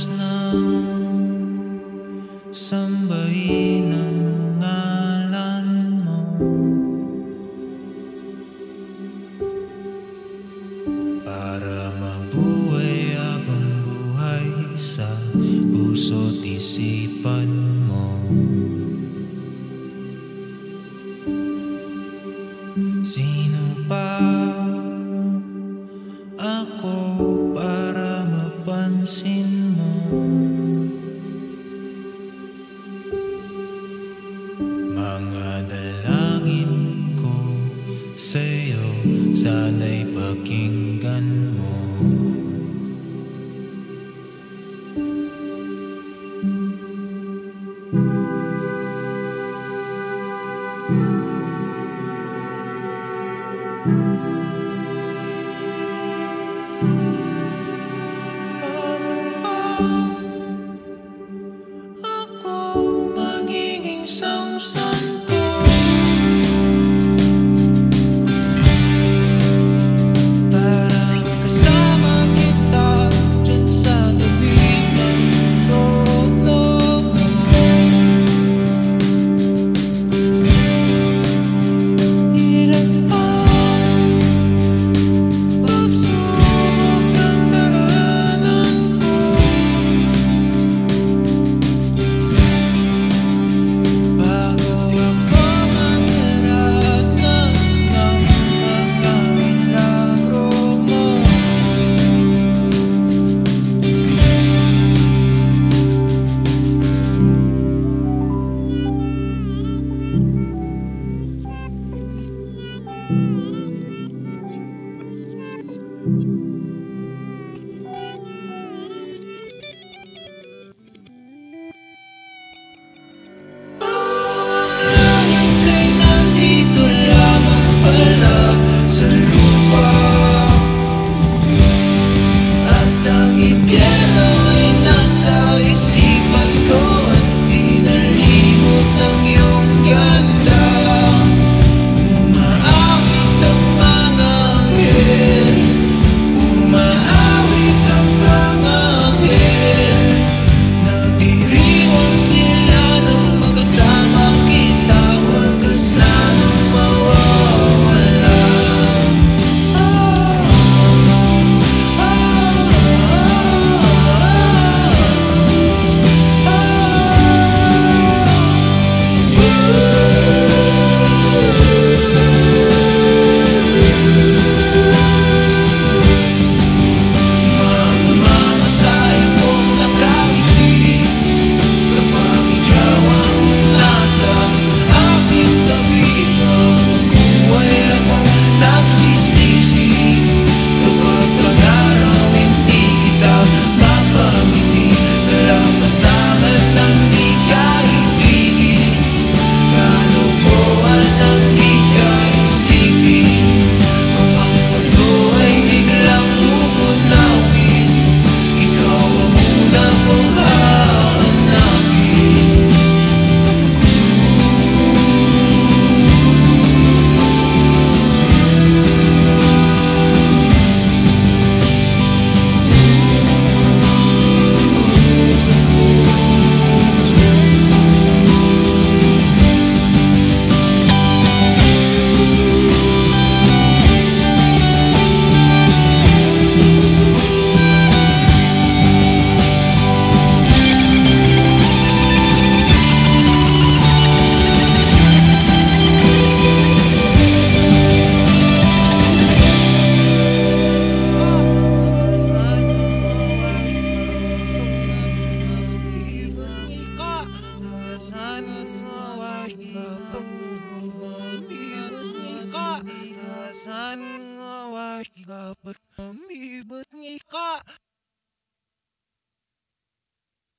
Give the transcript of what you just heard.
Lakas ng mo. Para mabuhay abang buhay sa puso't mo. Sino pa pansin mo? Mga dalangin ko sa'yo Sana'y pakinggan mo. sun. you. Cause I'm waking up